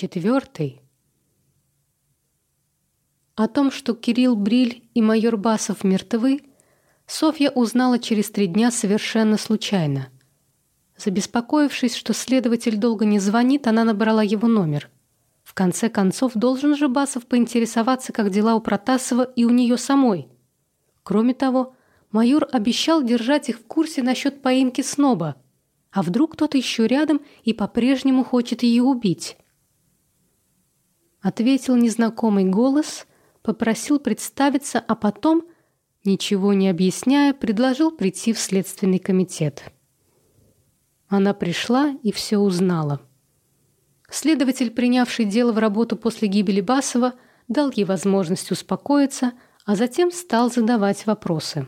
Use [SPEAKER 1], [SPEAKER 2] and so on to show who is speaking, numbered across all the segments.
[SPEAKER 1] Четвертый. О том, что Кирилл Бриль и майор Басов мертвы, Софья узнала через три дня совершенно случайно. Забеспокоившись, что следователь долго не звонит, она набрала его номер. В конце концов, должен же Басов поинтересоваться, как дела у Протасова и у нее самой. Кроме того, майор обещал держать их в курсе насчет поимки сноба. А вдруг кто-то еще рядом и по-прежнему хочет ее убить? Ответил незнакомый голос, попросил представиться, а потом, ничего не объясняя, предложил прийти в следственный комитет. Она пришла и все узнала. Следователь, принявший дело в работу после гибели Басова, дал ей возможность успокоиться, а затем стал задавать вопросы.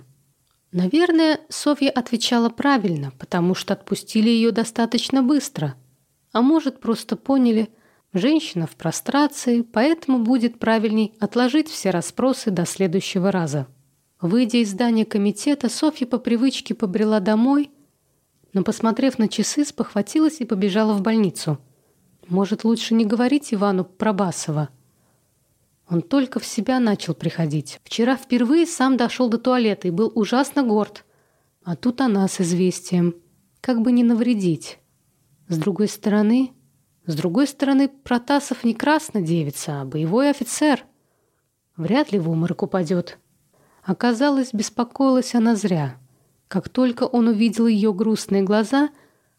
[SPEAKER 1] Наверное, Софья отвечала правильно, потому что отпустили ее достаточно быстро. А может, просто поняли – Женщина в прострации, поэтому будет правильней отложить все расспросы до следующего раза. Выйдя из здания комитета, Софья по привычке побрела домой, но, посмотрев на часы, спохватилась и побежала в больницу. Может, лучше не говорить Ивану про Басова? Он только в себя начал приходить. Вчера впервые сам дошел до туалета и был ужасно горд. А тут она с известием. Как бы не навредить. С другой стороны, с другой стороны, Протасов не красная девица, а боевой офицер. Вряд ли в уморок упадет. Оказалось, беспокоилась она зря. Как только он увидел ее грустные глаза,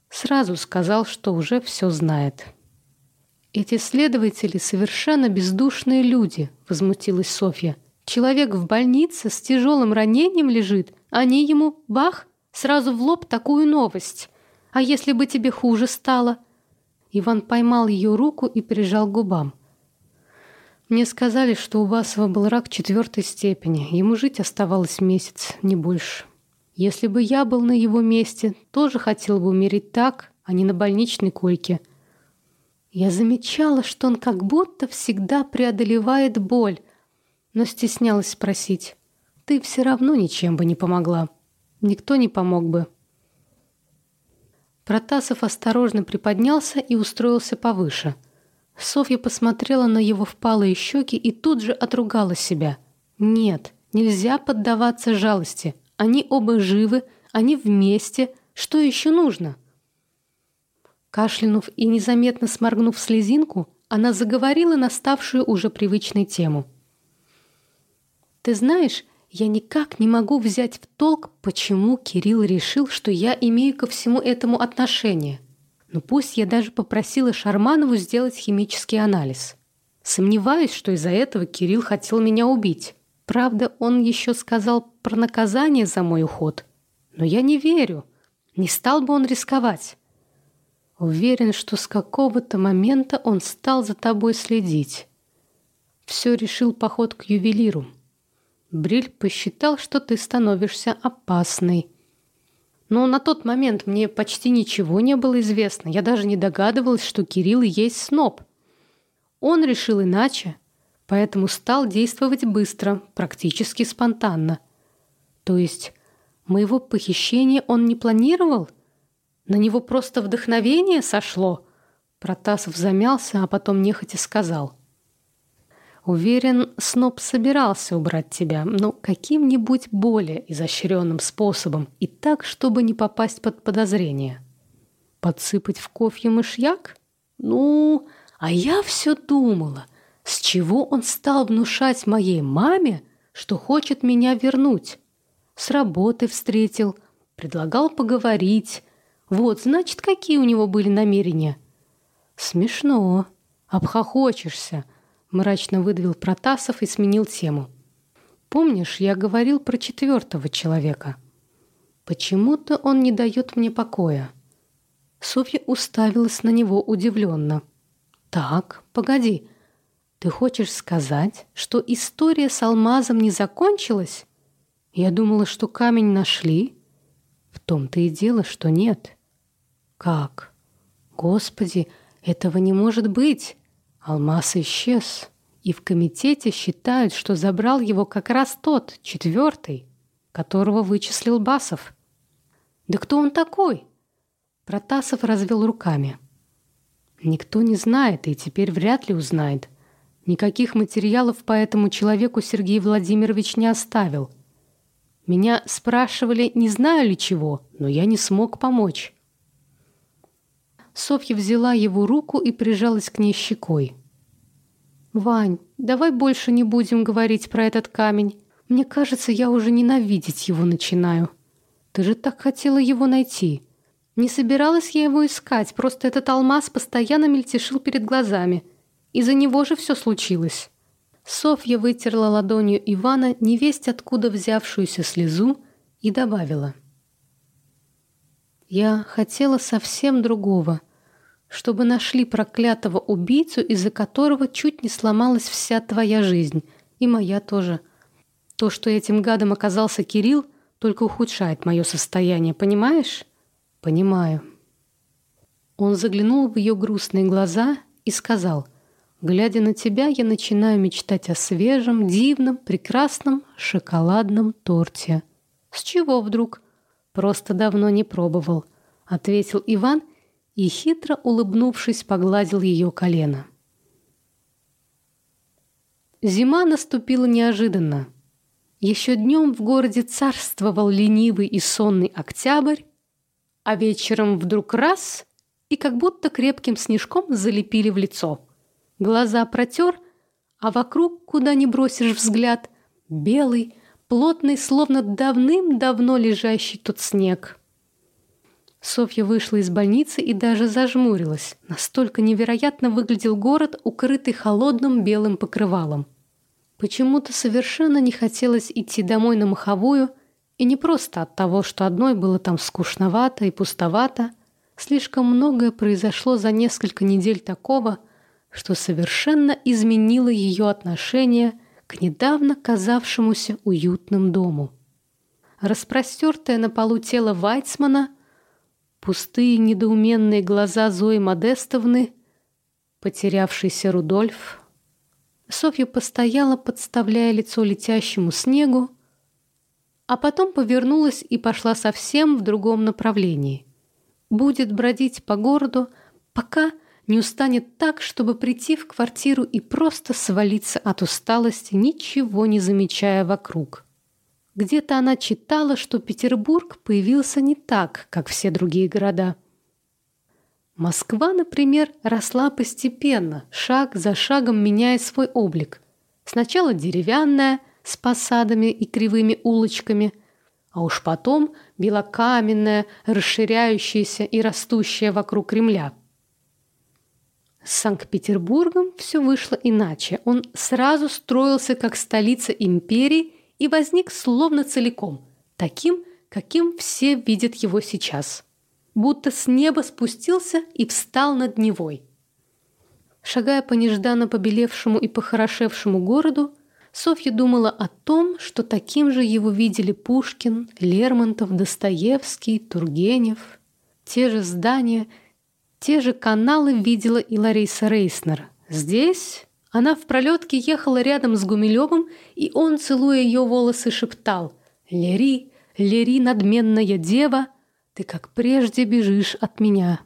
[SPEAKER 1] сразу сказал, что уже все знает. «Эти следователи совершенно бездушные люди», — возмутилась Софья. «Человек в больнице с тяжелым ранением лежит, они ему, бах, сразу в лоб такую новость. А если бы тебе хуже стало?» Иван поймал ее руку и прижал к губам. Мне сказали, что у Басова был рак четвертой степени. Ему жить оставалось месяц, не больше. Если бы я был на его месте, тоже хотел бы умереть так, а не на больничной койке. Я замечала, что он как будто всегда преодолевает боль, но стеснялась спросить. Ты все равно ничем бы не помогла. Никто не помог бы. Протасов осторожно приподнялся и устроился повыше. Софья посмотрела на его впалые щеки и тут же отругала себя. «Нет, нельзя поддаваться жалости. Они оба живы, они вместе. Что еще нужно?» Кашлянув и незаметно сморгнув слезинку, она заговорила на ставшую уже привычной тему. «Ты знаешь, я никак не могу взять в толк, почему Кирилл решил, что я имею ко всему этому отношение. Но пусть я даже попросила Шарманову сделать химический анализ. Сомневаюсь, что из-за этого Кирилл хотел меня убить. Правда, он еще сказал про наказание за мой уход. Но я не верю. Не стал бы он рисковать. Уверен, что с какого-то момента он стал за тобой следить. Все решил поход к ювелиру. Бриль посчитал, что ты становишься опасной. Но на тот момент мне почти ничего не было известно. Я даже не догадывалась, что Кирилл есть сноб. Он решил иначе, поэтому стал действовать быстро, практически спонтанно. То есть моего похищения он не планировал? На него просто вдохновение сошло? Протасов замялся, а потом нехотя сказал — Уверен, Сноб собирался убрать тебя, но каким-нибудь более изощренным способом и так, чтобы не попасть под подозрение. Подсыпать в кофе мышьяк? Ну, а я все думала, с чего он стал внушать моей маме, что хочет меня вернуть. С работы встретил, предлагал поговорить. Вот, значит, какие у него были намерения. Смешно. Обхохочешься мрачно выдавил Протасов и сменил тему. Помнишь, я говорил про четвертого человека? Почему-то он не дает мне покоя. Софья уставилась на него удивленно. Так, погоди. Ты хочешь сказать, что история с алмазом не закончилась? Я думала, что камень нашли. В том-то и дело, что нет. Как? Господи, этого не может быть. Алмаз исчез, и в комитете считают, что забрал его как раз тот, четвертый, которого вычислил Басов. Да кто он такой? Протасов развел руками. Никто не знает и теперь вряд ли узнает. Никаких материалов по этому человеку Сергей Владимирович не оставил. Меня спрашивали, не знаю ли чего, но я не смог помочь. Софья взяла его руку и прижалась к ней щекой. «Вань, давай больше не будем говорить про этот камень. Мне кажется, я уже ненавидеть его начинаю. Ты же так хотела его найти. Не собиралась я его искать, просто этот алмаз постоянно мельтешил перед глазами. Из-за него же все случилось». Софья вытерла ладонью Ивана невесть откуда взявшуюся слезу и добавила. «Я хотела совсем другого, чтобы нашли проклятого убийцу, из-за которого чуть не сломалась вся твоя жизнь, и моя тоже. То, что этим гадом оказался Кирилл, только ухудшает мое состояние, понимаешь?» «Понимаю». Он заглянул в ее грустные глаза и сказал, «Глядя на тебя, я начинаю мечтать о свежем, дивном, прекрасном шоколадном торте». «С чего вдруг?» «Просто давно не пробовал», — ответил Иван и, хитро улыбнувшись, погладил ее колено. Зима наступила неожиданно. Еще днем в городе царствовал ленивый и сонный октябрь, а вечером вдруг раз и как будто крепким снежком залепили в лицо. Глаза протер, а вокруг, куда ни бросишь взгляд, белый, плотный, словно давным-давно лежащий тут снег. Софья вышла из больницы и даже зажмурилась. Настолько невероятно выглядел город, укрытый холодным белым покрывалом. Почему-то совершенно не хотелось идти домой на Маховую, и не просто от того, что одной было там скучновато и пустовато. Слишком многое произошло за несколько недель такого, что совершенно изменило ее отношение к недавно казавшемуся уютным дому. Распростертое на полу тело Вайцмана, пустые недоуменные глаза Зои Модестовны, потерявшийся Рудольф. Софья постояла, подставляя лицо летящему снегу, а потом повернулась и пошла совсем в другом направлении. Будет бродить по городу, пока не устанет так, чтобы прийти в квартиру и просто свалиться от усталости, ничего не замечая вокруг. Где-то она читала, что Петербург появился не так, как все другие города. Москва, например, росла постепенно, шаг за шагом меняя свой облик. Сначала деревянная – с посадами и кривыми улочками, а уж потом белокаменная, расширяющаяся и растущая вокруг Кремля. С Санкт-Петербургом все вышло иначе. Он сразу строился как столица империи и возник словно целиком, таким, каким все видят его сейчас. Будто с неба спустился и встал над Невой. Шагая по нежданно побелевшему и похорошевшему городу, Софья думала о том, что таким же его видели Пушкин, Лермонтов, Достоевский, Тургенев. Те же здания, те же каналы видела и Лариса Рейснер. Здесь она в пролетке ехала рядом с Гумилевым, и он, целуя ее волосы, шептал «Лери, Лери, надменная дева, ты как прежде бежишь от меня».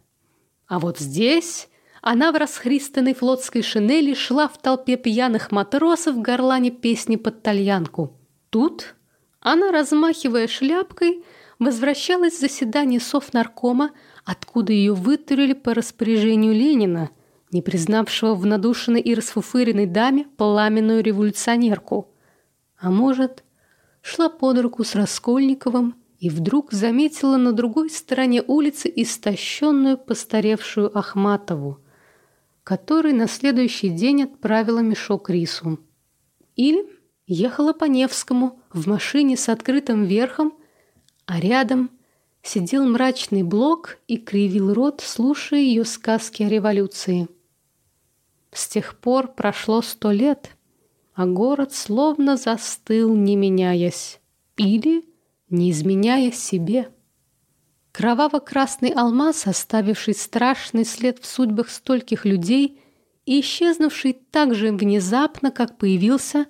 [SPEAKER 1] А вот здесь она в расхристанной флотской шинели шла в толпе пьяных матросов в горлане песни под тальянку. Тут она, размахивая шляпкой, возвращалась с заседания Совнаркома, откуда ее вытурили по распоряжению Ленина, не признавшего в надушенной и расфуфыренной даме пламенную революционерку. А может, шла под руку с Раскольниковым и вдруг заметила на другой стороне улицы истощенную постаревшую Ахматову – который на следующий день отправила мешок рису. Или ехала по Невскому в машине с открытым верхом, а рядом сидел мрачный блок и кривил рот, слушая ее сказки о революции. С тех пор прошло сто лет, а город словно застыл, не меняясь, или не изменяя себе. Кроваво-красный алмаз, оставивший страшный след в судьбах стольких людей и исчезнувший так же внезапно, как появился,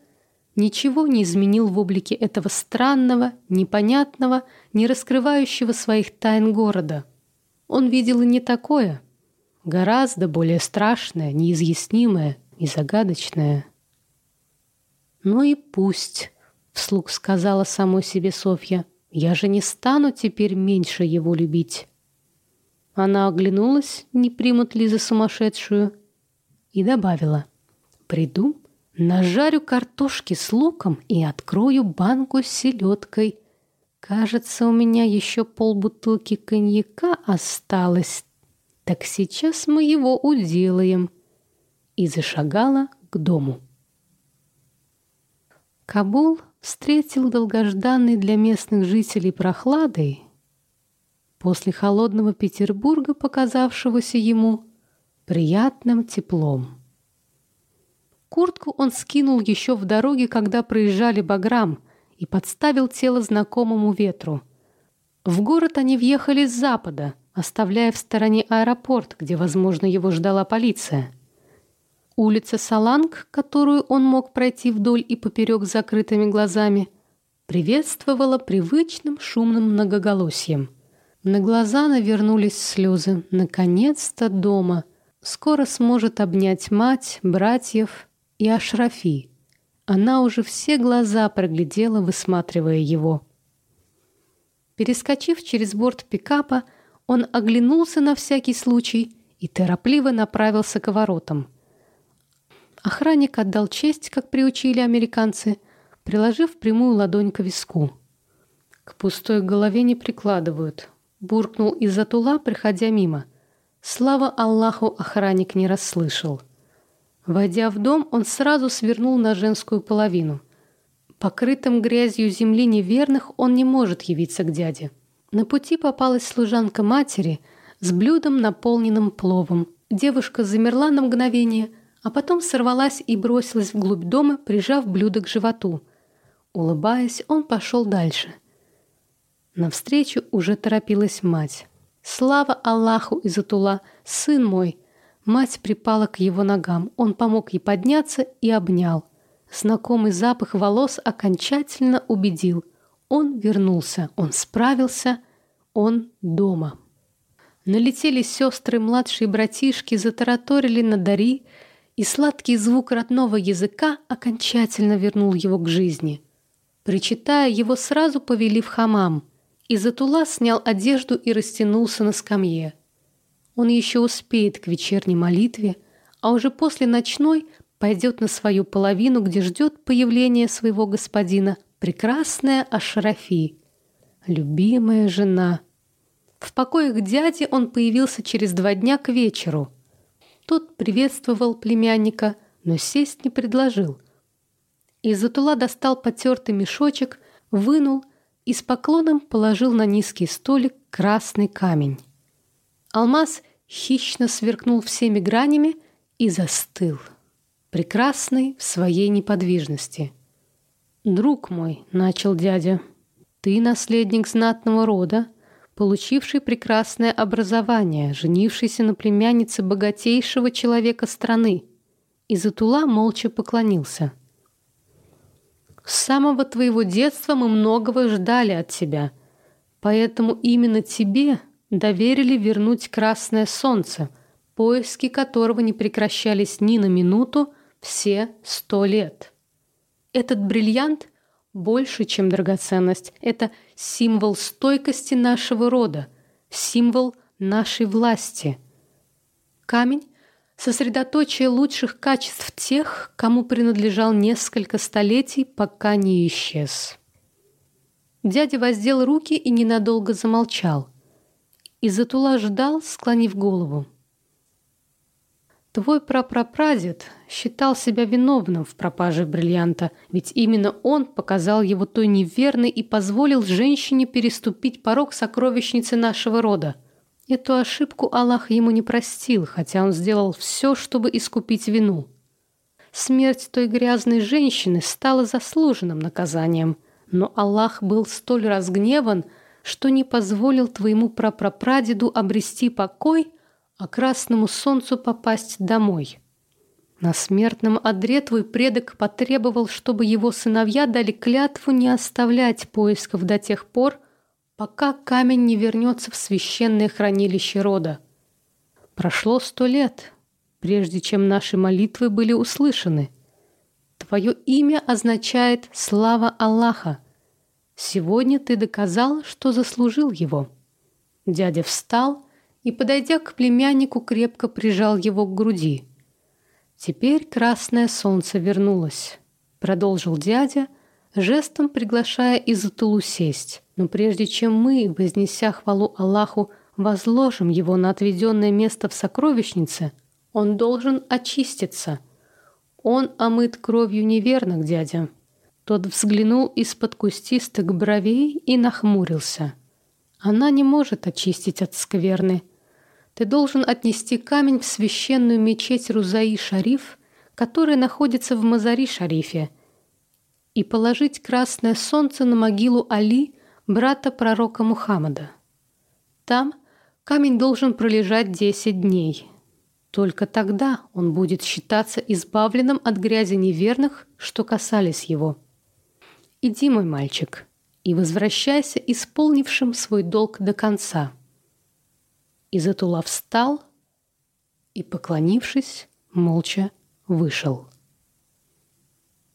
[SPEAKER 1] ничего не изменил в облике этого странного, непонятного, не раскрывающего своих тайн города. Он видел и не такое. гораздо более страшное, неизъяснимое и загадочное. «Ну и пусть», — вслух сказала самой себе Софья, — «я же не стану теперь меньше его любить». Она оглянулась, не примут ли за сумасшедшую, и добавила, «Приду, нажарю картошки с луком и открою банку с селедкой. Кажется, у меня еще полбутылки коньяка осталось, так сейчас мы его уделаем». И зашагала к дому. Кабул встретил долгожданный для местных жителей прохладой после холодного Петербурга, показавшегося ему приятным теплом. Куртку он скинул еще в дороге, когда проезжали Баграм, и подставил тело знакомому ветру. В город они въехали с запада, оставляя в стороне аэропорт, где, возможно, его ждала полиция. Улица Саланг, которую он мог пройти вдоль и поперек закрытыми глазами, приветствовала привычным шумным многоголосием. На глаза навернулись слезы. Наконец-то дома. Скоро сможет обнять мать, братьев и Ашрафи. Она уже все глаза проглядела, высматривая его. Перескочив через борт пикапа, он оглянулся на всякий случай и торопливо направился к воротам. Охранник отдал честь, как приучили американцы, приложив прямую ладонь к виску. К пустой голове не прикладывают, буркнул из-за тула, проходя мимо. Слава Аллаху, охранник не расслышал. Войдя в дом, он сразу свернул на женскую половину. Покрытым грязью земли неверных он не может явиться к дяде. На пути попалась служанка матери с блюдом, наполненным пловом. Девушка замерла на мгновение – а потом сорвалась и бросилась вглубь дома, прижав блюдо к животу. Улыбаясь, он пошел дальше. Навстречу уже торопилась мать. «Слава Аллаху, Изатула! Сын мой!» Мать припала к его ногам. Он помог ей подняться и обнял. Знакомый запах волос окончательно убедил. Он вернулся, он справился, он дома. Налетели сестры, младшие братишки, затараторили на Дари, и сладкий звук родного языка окончательно вернул его к жизни. Причитая, его сразу повели в хамам, и Затула снял одежду и растянулся на скамье. Он еще успеет к вечерней молитве, а уже после ночной пойдет на свою половину, где ждет появления своего господина прекрасная Ашрафи, любимая жена. В покоях дяди он появился через два дня к вечеру – тот приветствовал племянника, но сесть не предложил. Изатула достал потертый мешочек, вынул и с поклоном положил на низкий столик красный камень. Алмаз хищно сверкнул всеми гранями и застыл, прекрасный в своей неподвижности. «Друг мой», — начал дядя, — «ты наследник знатного рода, получивший прекрасное образование, женившийся на племяннице богатейшего человека страны. Изатула молча поклонился. «С самого твоего детства мы многого ждали от тебя, поэтому именно тебе доверили вернуть красное солнце, поиски которого не прекращались ни на минуту все сто лет. Этот бриллиант — больше, чем драгоценность. Это символ стойкости нашего рода, символ нашей власти. Камень — сосредоточие лучших качеств тех, кому принадлежал несколько столетий, пока не исчез. Дядя воздел руки и ненадолго замолчал. Изатула ждал, склонив голову. Твой прапрапрадед считал себя виновным в пропаже бриллианта, ведь именно он показал его той неверной и позволил женщине переступить порог сокровищницы нашего рода. Эту ошибку Аллах ему не простил, хотя он сделал все, чтобы искупить вину. Смерть той грязной женщины стала заслуженным наказанием, но Аллах был столь разгневан, что не позволил твоему прапрапрадеду обрести покой а красному солнцу попасть домой. На смертном одре твой предок потребовал, чтобы его сыновья дали клятву не оставлять поисков до тех пор, пока камень не вернется в священное хранилище рода. Прошло сто лет, прежде чем наши молитвы были услышаны. Твое имя означает «слава Аллаха». Сегодня ты доказал, что заслужил его. Дядя встал и, подойдя к племяннику, крепко прижал его к груди. Теперь красное солнце вернулось, продолжил дядя, жестом приглашая Изатулу сесть. Но прежде чем мы, вознеся хвалу Аллаху, возложим его на отведенное место в сокровищнице, он должен очиститься. Он омыт кровью неверных, дядя. Тот взглянул из-под кустистых бровей и нахмурился. Она не может очистить от скверны. Ты должен отнести камень в священную мечеть Рузаи-Шариф, которая находится в Мазари-Шарифе, и положить красное солнце на могилу Али, брата пророка Мухаммада. Там камень должен пролежать 10 дней. Только тогда он будет считаться избавленным от грязи неверных, что касались его. Иди, мой мальчик, и возвращайся исполнившим свой долг до конца. Изатула встал и, поклонившись, молча вышел.